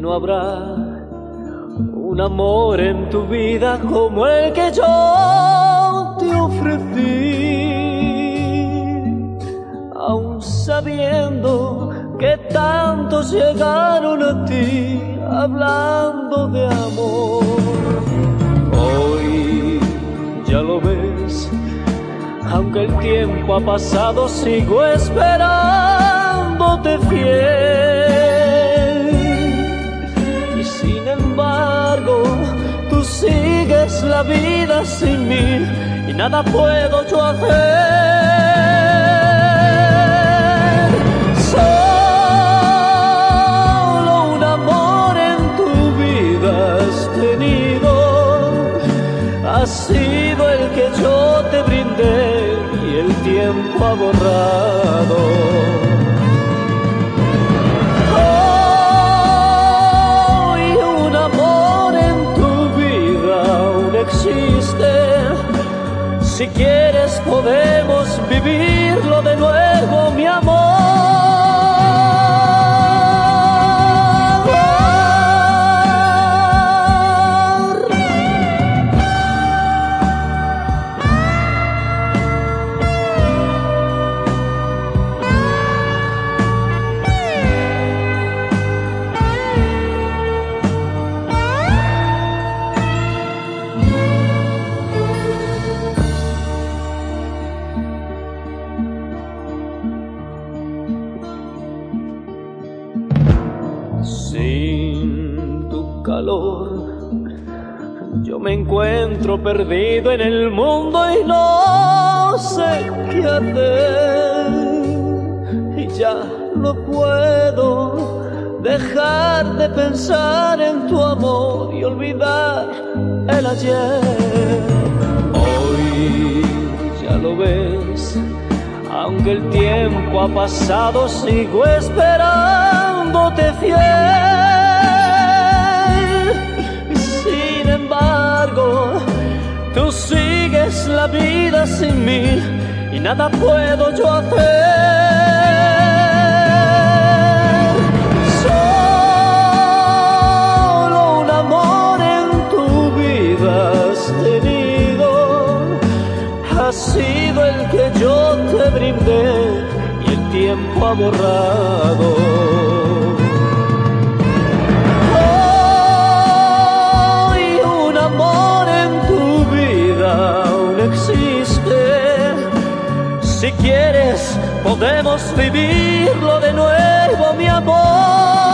no habrá un amor en tu vida como el que yo te ofrecí, aun sabiendo que tantos llegaron a ti hablando de amor. Hoy ya lo ves, aunque el tiempo ha pasado, sigo esperándote fiel. Vida sin mí y nada puedo yo hacer. ha sido el que yo te brindé y el tiempo ha borrado. Vivirlo de nuevo, me encuentro perdido en el mundo y no sé qué hacer. Y ya no puedo dejar de pensar en tu amor y olvidar el ayer. Hoy ya lo ves, aunque el tiempo ha pasado, sigo esperándote fiel. Sigues la vida sin mí y nada puedo yo hacer. Solo un amor en tu vida has tenido, ha sido el que yo te brindé y el tiempo ha borrado. Si quieres, podemos vivirlo de nuevo, mi amor.